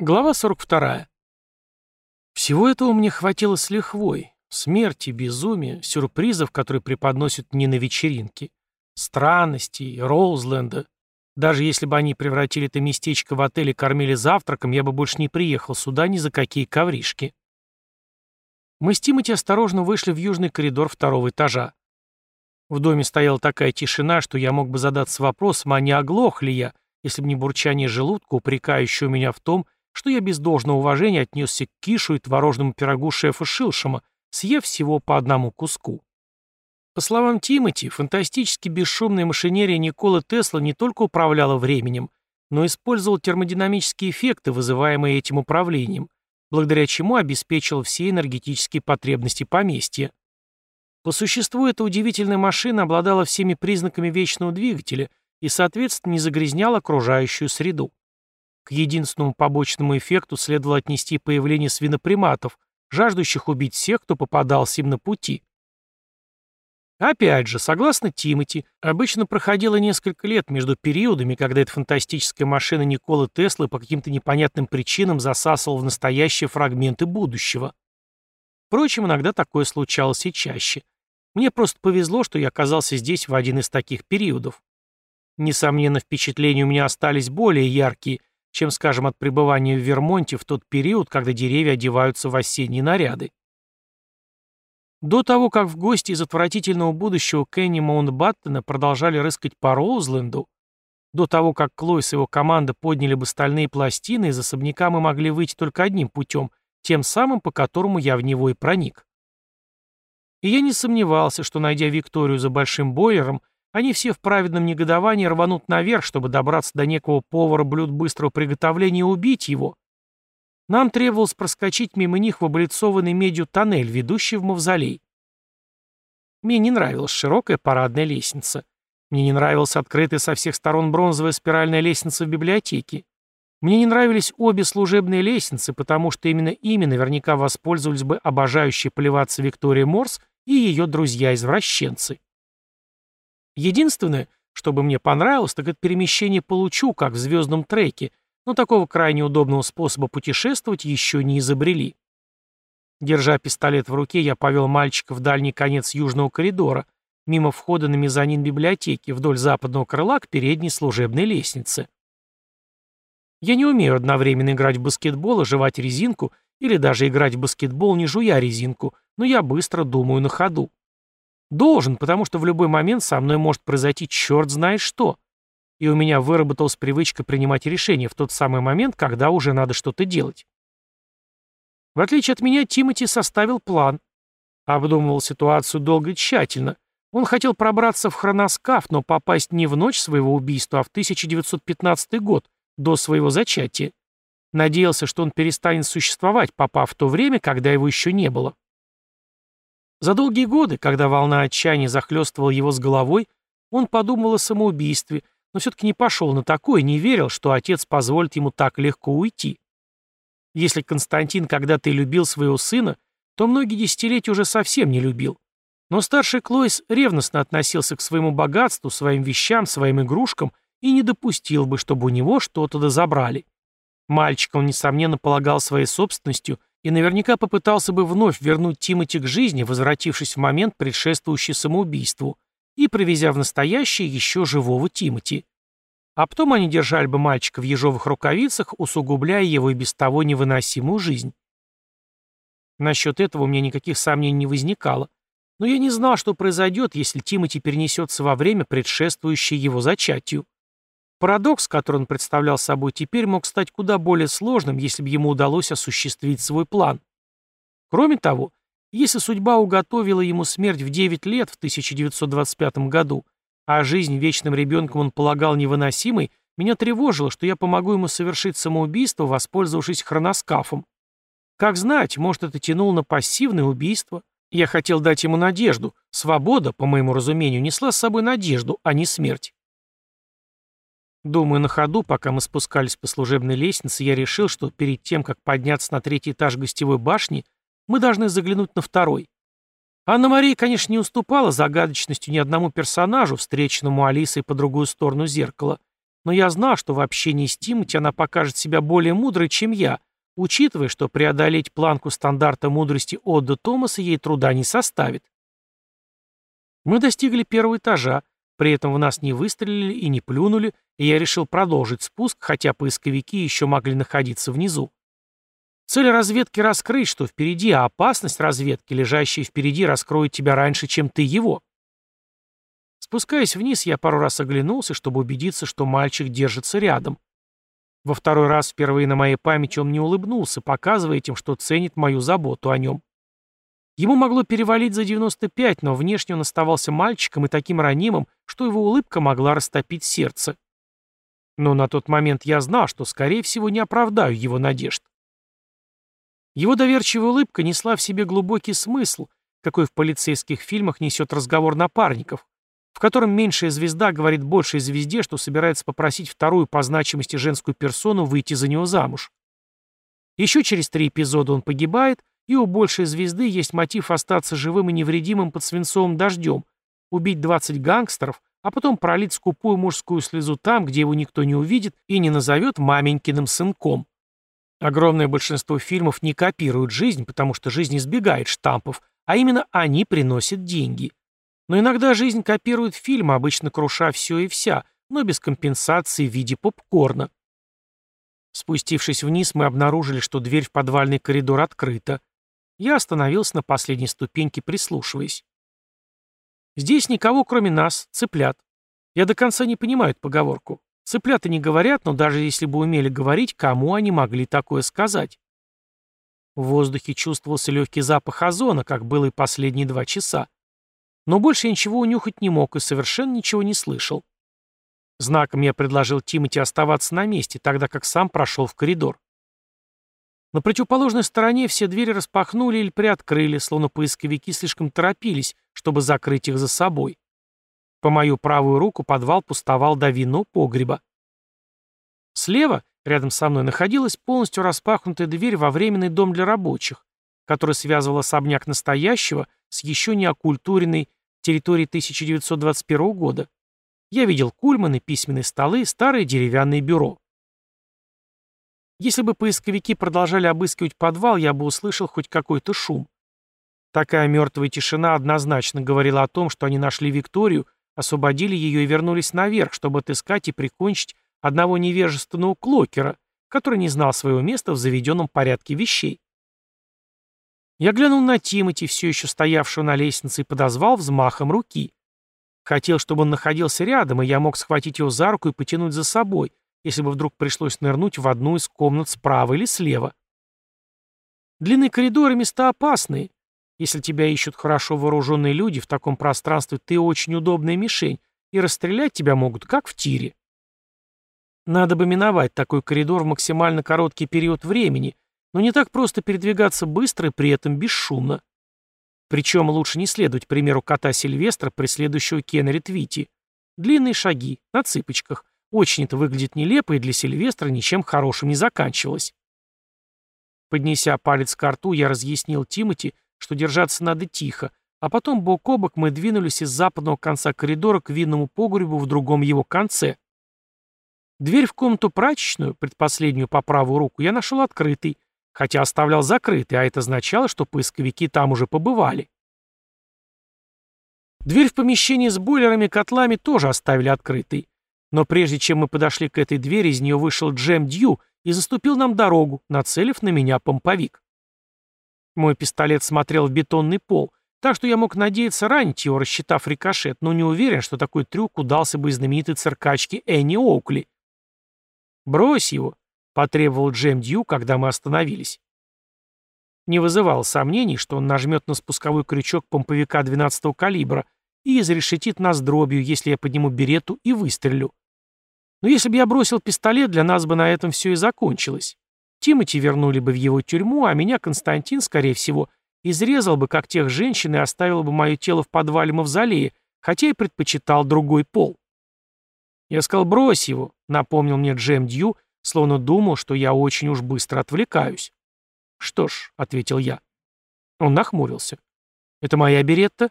Глава 42. Всего этого мне хватило с лихвой. Смерти, безумия, сюрпризов, которые преподносят мне на вечеринке, странностей, Роузленда. Даже если бы они превратили это местечко в отель и кормили завтраком, я бы больше не приехал сюда ни за какие ковришки. Мы с Тимати осторожно вышли в южный коридор второго этажа. В доме стояла такая тишина, что я мог бы задаться вопросом, а не оглох ли я, если бы не бурчание желудка, упрекающего меня в том, что я без должного уважения отнесся к кишу и творожному пирогу шефа Шилшема, съев всего по одному куску. По словам Тимати, фантастически бесшумная машинерия Николы Тесла не только управляла временем, но использовала термодинамические эффекты, вызываемые этим управлением, благодаря чему обеспечивал все энергетические потребности поместья. По существу эта удивительная машина обладала всеми признаками вечного двигателя и, соответственно, не загрязняла окружающую среду. К единственному побочному эффекту следовало отнести появление свиноприматов, жаждущих убить всех, кто попадался им на пути. Опять же, согласно Тимати, обычно проходило несколько лет между периодами, когда эта фантастическая машина Николы Теслы по каким-то непонятным причинам засасывала в настоящие фрагменты будущего. Впрочем, иногда такое случалось и чаще. Мне просто повезло, что я оказался здесь в один из таких периодов. Несомненно, впечатления у меня остались более яркие, чем, скажем, от пребывания в Вермонте в тот период, когда деревья одеваются в осенние наряды. До того, как в гости из отвратительного будущего Кенни Маунтбаттена продолжали рыскать по Роузленду, до того, как Клойс и его команда подняли бы стальные пластины, из особняка мы могли выйти только одним путем, тем самым, по которому я в него и проник. И я не сомневался, что, найдя Викторию за большим бойлером, они все в праведном негодовании рванут наверх, чтобы добраться до некого повара блюд быстрого приготовления и убить его. Нам требовалось проскочить мимо них в облицованный медью тоннель, ведущий в мавзолей. Мне не нравилась широкая парадная лестница. Мне не нравилась открытая со всех сторон бронзовая спиральная лестница в библиотеке. Мне не нравились обе служебные лестницы, потому что именно ими наверняка воспользовались бы обожающие поливаться Виктория Морс и ее друзья-извращенцы. Единственное, что бы мне понравилось, так это перемещение получу, как в звездном треке, но такого крайне удобного способа путешествовать еще не изобрели. Держа пистолет в руке, я повел мальчика в дальний конец южного коридора, мимо входа на мезонин библиотеки, вдоль западного крыла к передней служебной лестнице. Я не умею одновременно играть в баскетбол и жевать резинку, или даже играть в баскетбол, не жуя резинку, но я быстро думаю на ходу. Должен, потому что в любой момент со мной может произойти черт знает что. И у меня выработалась привычка принимать решения в тот самый момент, когда уже надо что-то делать. В отличие от меня, Тимати составил план. Обдумывал ситуацию долго и тщательно. Он хотел пробраться в хроноскаф, но попасть не в ночь своего убийства, а в 1915 год, до своего зачатия. Надеялся, что он перестанет существовать, попав в то время, когда его еще не было. За долгие годы, когда волна отчаяния захлестывала его с головой, он подумал о самоубийстве, но все-таки не пошел на такое, не верил, что отец позволит ему так легко уйти. Если Константин когда-то и любил своего сына, то многие десятилетия уже совсем не любил. Но старший Клойс ревностно относился к своему богатству, своим вещам, своим игрушкам и не допустил бы, чтобы у него что-то дозабрали. Мальчика он, несомненно, полагал своей собственностью и наверняка попытался бы вновь вернуть Тимати к жизни, возвратившись в момент, предшествующий самоубийству, и привезя в настоящее еще живого Тимати. А потом они держали бы мальчика в ежовых рукавицах, усугубляя его и без того невыносимую жизнь. Насчет этого у меня никаких сомнений не возникало, но я не знал, что произойдет, если Тимати перенесется во время, предшествующее его зачатию. Парадокс, который он представлял собой теперь, мог стать куда более сложным, если бы ему удалось осуществить свой план. Кроме того, если судьба уготовила ему смерть в 9 лет в 1925 году, а жизнь вечным ребенком он полагал невыносимой, меня тревожило, что я помогу ему совершить самоубийство, воспользовавшись хроноскафом. Как знать, может, это тянуло на пассивное убийство. Я хотел дать ему надежду. Свобода, по моему разумению, несла с собой надежду, а не смерть. Думаю, на ходу, пока мы спускались по служебной лестнице, я решил, что перед тем, как подняться на третий этаж гостевой башни, мы должны заглянуть на второй. Анна-Мария, конечно, не уступала загадочностью ни одному персонажу, встреченному Алисой по другую сторону зеркала, но я знал, что в общении с Тимати она покажет себя более мудрой, чем я, учитывая, что преодолеть планку стандарта мудрости Отда Томаса ей труда не составит. Мы достигли первого этажа, при этом в нас не выстрелили и не плюнули, и я решил продолжить спуск, хотя поисковики еще могли находиться внизу. Цель разведки раскрыть, что впереди, а опасность разведки, лежащая впереди, раскроет тебя раньше, чем ты его. Спускаясь вниз, я пару раз оглянулся, чтобы убедиться, что мальчик держится рядом. Во второй раз впервые на моей памяти он мне улыбнулся, показывая этим, что ценит мою заботу о нем. Ему могло перевалить за 95, но внешне он оставался мальчиком и таким ранимым, что его улыбка могла растопить сердце. Но на тот момент я знал, что, скорее всего, не оправдаю его надежд. Его доверчивая улыбка несла в себе глубокий смысл, какой в полицейских фильмах несет разговор напарников, в котором меньшая звезда говорит большей звезде, что собирается попросить вторую по значимости женскую персону выйти за него замуж. Еще через три эпизода он погибает, и у большей звезды есть мотив остаться живым и невредимым под свинцовым дождем, убить 20 гангстеров, а потом пролить скупую мужскую слезу там, где его никто не увидит и не назовет маменькиным сынком. Огромное большинство фильмов не копируют жизнь, потому что жизнь избегает штампов, а именно они приносят деньги. Но иногда жизнь копирует фильм, обычно круша все и вся, но без компенсации в виде попкорна. Спустившись вниз, мы обнаружили, что дверь в подвальный коридор открыта. Я остановился на последней ступеньке, прислушиваясь. Здесь никого, кроме нас, цыплят. Я до конца не понимаю эту поговорку. Цыплята не говорят, но даже если бы умели говорить, кому они могли такое сказать? В воздухе чувствовался легкий запах озона, как было и последние два часа. Но больше я ничего унюхать не мог и совершенно ничего не слышал. Знаком я предложил Тимати оставаться на месте, тогда как сам прошел в коридор. На противоположной стороне все двери распахнули или приоткрыли, словно поисковики слишком торопились, чтобы закрыть их за собой. По мою правую руку подвал пустовал до вино погреба. Слева, рядом со мной, находилась полностью распахнутая дверь во временный дом для рабочих, который связывал особняк настоящего с еще не окультуренной территорией 1921 года. Я видел кульманы, письменные столы, старое деревянное бюро. Если бы поисковики продолжали обыскивать подвал, я бы услышал хоть какой-то шум. Такая мертвая тишина однозначно говорила о том, что они нашли Викторию, освободили ее и вернулись наверх, чтобы отыскать и прикончить одного невежественного клокера, который не знал своего места в заведенном порядке вещей. Я глянул на Тимати, все еще стоявшего на лестнице, и подозвал взмахом руки. Хотел, чтобы он находился рядом, и я мог схватить его за руку и потянуть за собой, если бы вдруг пришлось нырнуть в одну из комнат справа или слева. Длинные коридоры — места опасные. Если тебя ищут хорошо вооруженные люди, в таком пространстве ты очень удобная мишень, и расстрелять тебя могут, как в тире. Надо бы миновать такой коридор в максимально короткий период времени, но не так просто передвигаться быстро и при этом бесшумно. Причем лучше не следовать примеру кота Сильвестра, преследующего Кеннери Твити. Длинные шаги, на цыпочках, очень это выглядит нелепо, и для Сильвестра ничем хорошим не заканчивалось. Поднеся палец к рту, я разъяснил Тимати, что держаться надо тихо, а потом бок о бок мы двинулись из западного конца коридора к винному погребу в другом его конце. Дверь в комнату прачечную, предпоследнюю по правую руку, я нашел открытой, хотя оставлял закрытой, а это означало, что поисковики там уже побывали. Дверь в помещение с бойлерами и котлами тоже оставили открытой. Но прежде чем мы подошли к этой двери, из нее вышел Джем Дью и заступил нам дорогу, нацелив на меня помповик. Мой пистолет смотрел в бетонный пол, так что я мог надеяться ранить его, рассчитав рикошет, но не уверен, что такой трюк удался бы знаменитой циркачке Энни Оукли. «Брось его», — потребовал Джем Дью, когда мы остановились. Не вызывало сомнений, что он нажмет на спусковой крючок помповика 12-го калибра и изрешетит нас дробью, если я подниму берету и выстрелю. Но если бы я бросил пистолет, для нас бы на этом все и закончилось. Тимати вернули бы в его тюрьму, а меня Константин, скорее всего, изрезал бы, как тех женщин, и оставил бы мое тело в подвале мавзолея, хотя и предпочитал другой пол. Я сказал, брось его, напомнил мне Джем Дью, словно думал, что я очень уж быстро отвлекаюсь. Что ж, ответил я. Он нахмурился. Это моя беретта?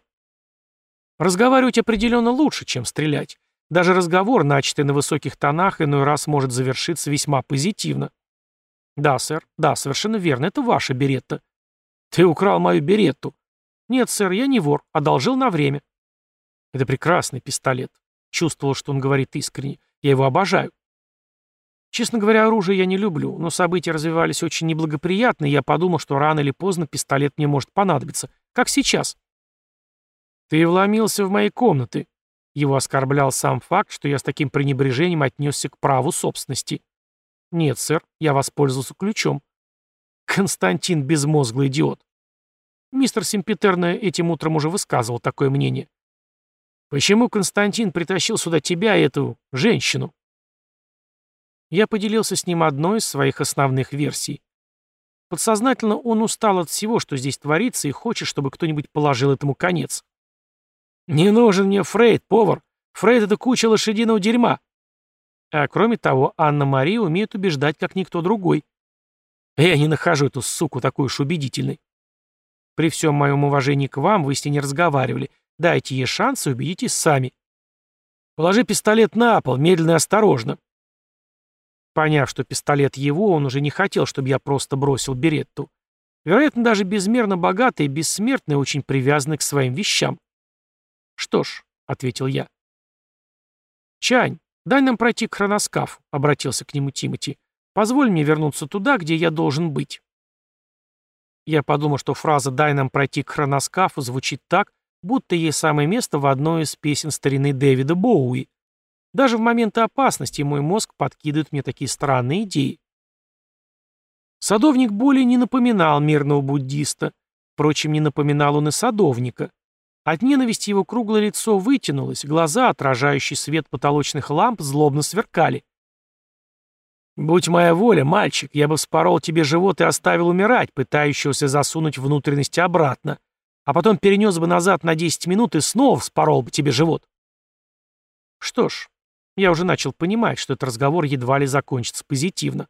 Разговаривать определенно лучше, чем стрелять. Даже разговор, начатый на высоких тонах, иной раз может завершиться весьма позитивно. «Да, сэр. Да, совершенно верно. Это ваша беретта». «Ты украл мою беретту». «Нет, сэр, я не вор. Одолжил на время». «Это прекрасный пистолет». Чувствовал, что он говорит искренне. «Я его обожаю». Честно говоря, оружие я не люблю, но события развивались очень неблагоприятно, и я подумал, что рано или поздно пистолет мне может понадобиться. Как сейчас. «Ты вломился в мои комнаты». Его оскорблял сам факт, что я с таким пренебрежением отнесся к праву собственности. «Нет, сэр, я воспользовался ключом». Константин — безмозглый идиот. Мистер Симпетерна этим утром уже высказывал такое мнение. «Почему Константин притащил сюда тебя, эту женщину?» Я поделился с ним одной из своих основных версий. Подсознательно он устал от всего, что здесь творится, и хочет, чтобы кто-нибудь положил этому конец. «Не нужен мне Фрейд, повар. Фрейд — это куча лошадиного дерьма». А кроме того, Анна-Мария умеет убеждать, как никто другой. Я не нахожу эту суку такой уж убедительной. При всем моем уважении к вам вы с ней не разговаривали. Дайте ей шанс и убедитесь сами. Положи пистолет на пол, медленно и осторожно. Поняв, что пистолет его, он уже не хотел, чтобы я просто бросил беретту. Вероятно, даже безмерно богатый и бессмертный очень привязанный к своим вещам. «Что ж», — ответил я. «Чань, дай нам пройти к хроноскафу», — обратился к нему Тимати. «Позволь мне вернуться туда, где я должен быть». Я подумал, что фраза «дай нам пройти к хроноскафу» звучит так, будто ей самое место в одной из песен старины Дэвида Боуи. Даже в моменты опасности мой мозг подкидывает мне такие странные идеи. Садовник более не напоминал мирного буддиста. Впрочем, не напоминал он и садовника. От ненависти его круглое лицо вытянулось, глаза, отражающие свет потолочных ламп, злобно сверкали. «Будь моя воля, мальчик, я бы вспорол тебе живот и оставил умирать, пытающегося засунуть внутренности обратно, а потом перенес бы назад на 10 минут и снова вспорол бы тебе живот». Что ж, я уже начал понимать, что этот разговор едва ли закончится позитивно.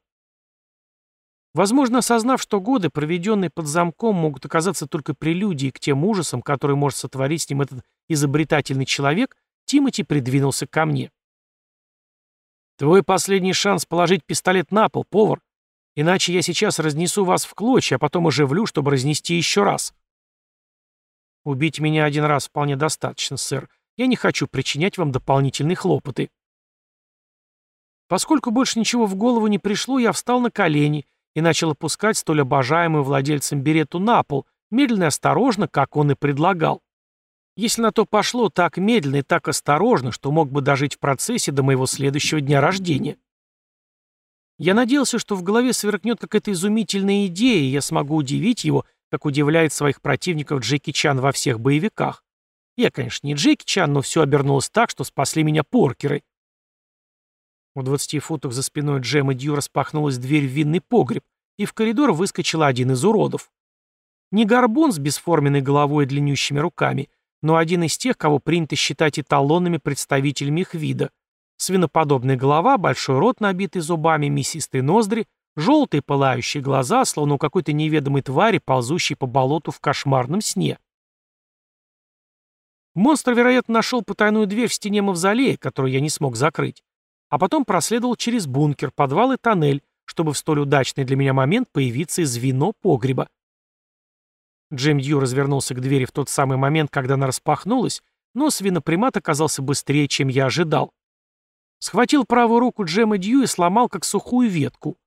Возможно, осознав, что годы, проведенные под замком, могут оказаться только прелюдией к тем ужасам, которые может сотворить с ним этот изобретательный человек, Тимати придвинулся ко мне. «Твой последний шанс положить пистолет на пол, повар. Иначе я сейчас разнесу вас в клочья, а потом оживлю, чтобы разнести еще раз». «Убить меня один раз вполне достаточно, сэр. Я не хочу причинять вам дополнительные хлопоты». Поскольку больше ничего в голову не пришло, я встал на колени и начал опускать столь обожаемую владельцем берету на пол, медленно и осторожно, как он и предлагал. Если на то пошло, так медленно и так осторожно, что мог бы дожить в процессе до моего следующего дня рождения. Я надеялся, что в голове сверкнет какая-то изумительная идея, и я смогу удивить его, как удивляет своих противников Джеки Чан во всех боевиках. Я, конечно, не Джеки Чан, но все обернулось так, что спасли меня поркеры. В двадцати футах за спиной Джема Дью распахнулась дверь в винный погреб, и в коридор выскочил один из уродов. Не горбун с бесформенной головой и длиннющими руками, но один из тех, кого принято считать эталонными представителями их вида. Свиноподобная голова, большой рот, набитый зубами, мясистые ноздри, желтые пылающие глаза, словно у какой-то неведомой твари, ползущей по болоту в кошмарном сне. Монстр, вероятно, нашел потайную дверь в стене мавзолея, которую я не смог закрыть а потом проследовал через бункер, подвал и тоннель, чтобы в столь удачный для меня момент появиться из вино погреба. Джим Дью развернулся к двери в тот самый момент, когда она распахнулась, но свинопримат оказался быстрее, чем я ожидал. Схватил правую руку Джема Дью и сломал, как сухую ветку.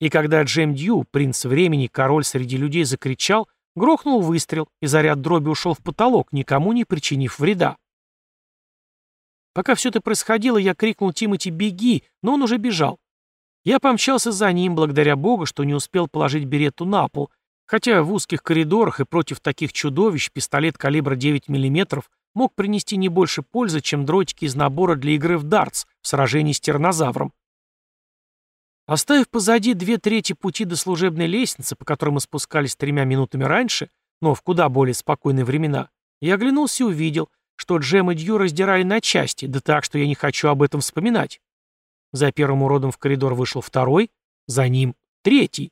И когда Джем Дью, принц времени, король среди людей, закричал, грохнул выстрел, и заряд дроби ушел в потолок, никому не причинив вреда. Пока все это происходило, я крикнул Тимати «Беги!», но он уже бежал. Я помчался за ним, благодаря Богу, что не успел положить берету на пол, хотя в узких коридорах и против таких чудовищ пистолет калибра 9 мм мог принести не больше пользы, чем дротики из набора для игры в дартс в сражении с тернозавром. Оставив позади две трети пути до служебной лестницы, по которой мы спускались тремя минутами раньше, но в куда более спокойные времена, я оглянулся и увидел, что Джем и Дью раздирали на части, да так, что я не хочу об этом вспоминать. За первым уродом в коридор вышел второй, за ним третий.